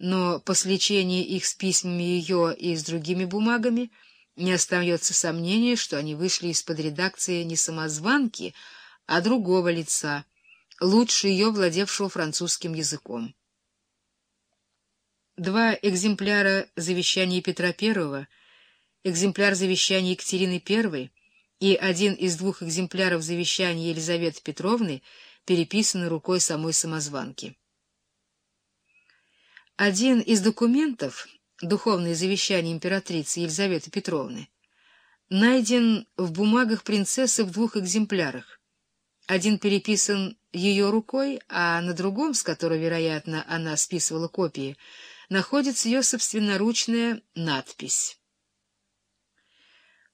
но по сличении их с письмами ее и с другими бумагами не остается сомнения, что они вышли из-под редакции не самозванки, а другого лица, лучше ее владевшего французским языком. Два экземпляра завещаний Петра I, экземпляр завещаний Екатерины I и один из двух экземпляров завещаний Елизаветы Петровны переписаны рукой самой самозванки. Один из документов, духовное завещание императрицы Елизаветы Петровны, найден в бумагах принцессы в двух экземплярах. Один переписан ее рукой, а на другом, с которого, вероятно, она списывала копии, находится ее собственноручная надпись.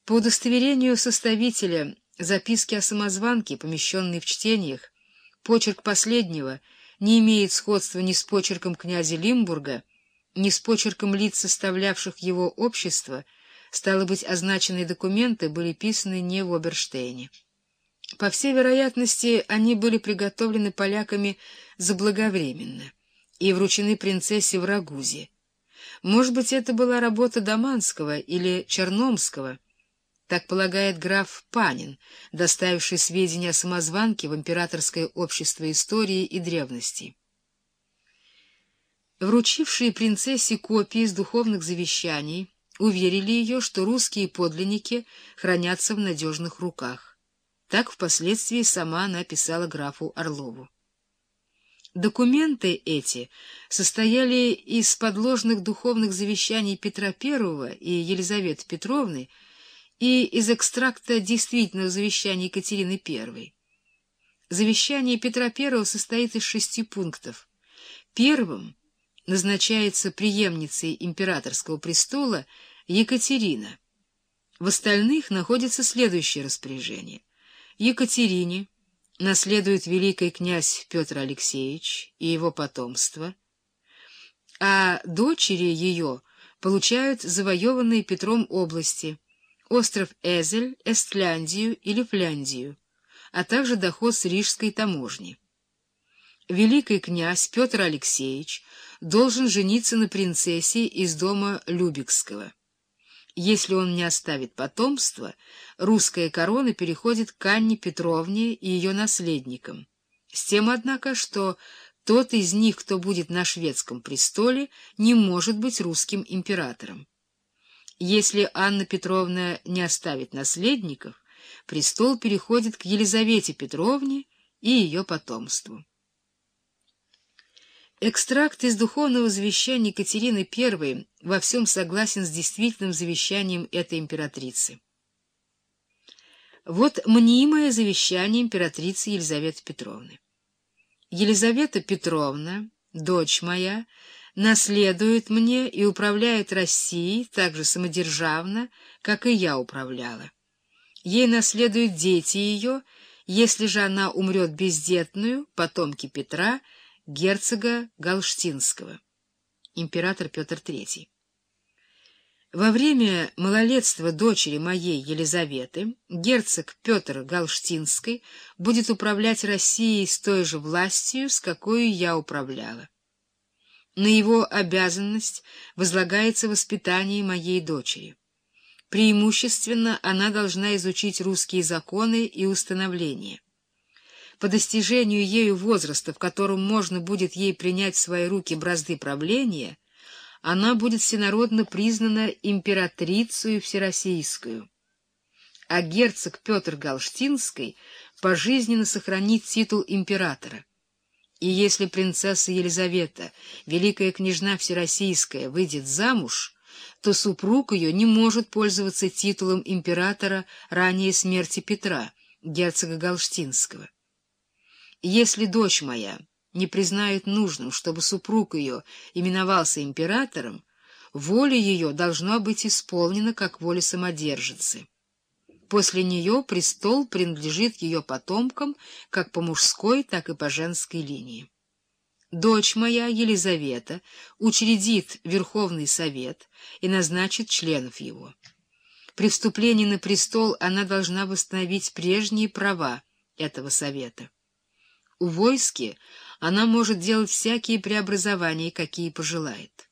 По удостоверению составителя записки о самозванке, помещенной в чтениях, почерк последнего не имеет сходства ни с почерком князя Лимбурга, ни с почерком лиц, составлявших его общество, стало быть, означенные документы были писаны не в Оберштейне. По всей вероятности, они были приготовлены поляками заблаговременно и вручены принцессе в Рагузе. Может быть, это была работа Даманского или Черномского, так полагает граф Панин, доставивший сведения о самозванке в Императорское общество истории и древности. Вручившие принцессе копии из духовных завещаний уверили ее, что русские подлинники хранятся в надежных руках. Так впоследствии сама она писала графу Орлову. Документы эти состояли из подложных духовных завещаний Петра I и Елизаветы Петровны и из экстракта действительного завещания Екатерины I. Завещание Петра I состоит из шести пунктов. Первым назначается преемницей императорского престола Екатерина. В остальных находится следующее распоряжение. Екатерине наследует великий князь Петр Алексеевич и его потомство, а дочери ее получают завоеванные Петром области, остров Эзель, Эстляндию или Фляндию, а также доход с рижской таможни. Великий князь Петр Алексеевич должен жениться на принцессе из дома Любекского. Если он не оставит потомства, русская корона переходит к Анне Петровне и ее наследникам. С тем, однако, что тот из них, кто будет на шведском престоле, не может быть русским императором. Если Анна Петровна не оставит наследников, престол переходит к Елизавете Петровне и ее потомству. Экстракт из духовного завещания Екатерины I во всем согласен с действительным завещанием этой императрицы. Вот мнимое завещание императрицы Елизаветы Петровны. Елизавета Петровна, дочь моя, наследует мне и управляет Россией так же самодержавно, как и я управляла. Ей наследуют дети ее, если же она умрет бездетную, потомки Петра — герцога Галштинского, император Петр III. Во время малолетства дочери моей Елизаветы герцог Петр Галштинский будет управлять Россией с той же властью, с какой я управляла. На его обязанность возлагается воспитание моей дочери. Преимущественно она должна изучить русские законы и установления по достижению ею возраста, в котором можно будет ей принять в свои руки бразды правления, она будет всенародно признана императрицей всероссийскую. А герцог Петр Галштинский пожизненно сохранит титул императора. И если принцесса Елизавета, великая княжна всероссийская, выйдет замуж, то супруг ее не может пользоваться титулом императора ранее смерти Петра, герцога Галштинского. Если дочь моя не признает нужным, чтобы супруг ее именовался императором, воля ее должна быть исполнена как воля самодержицы. После нее престол принадлежит ее потомкам как по мужской, так и по женской линии. Дочь моя, Елизавета, учредит Верховный Совет и назначит членов его. При вступлении на престол она должна восстановить прежние права этого Совета. У войски она может делать всякие преобразования, какие пожелает.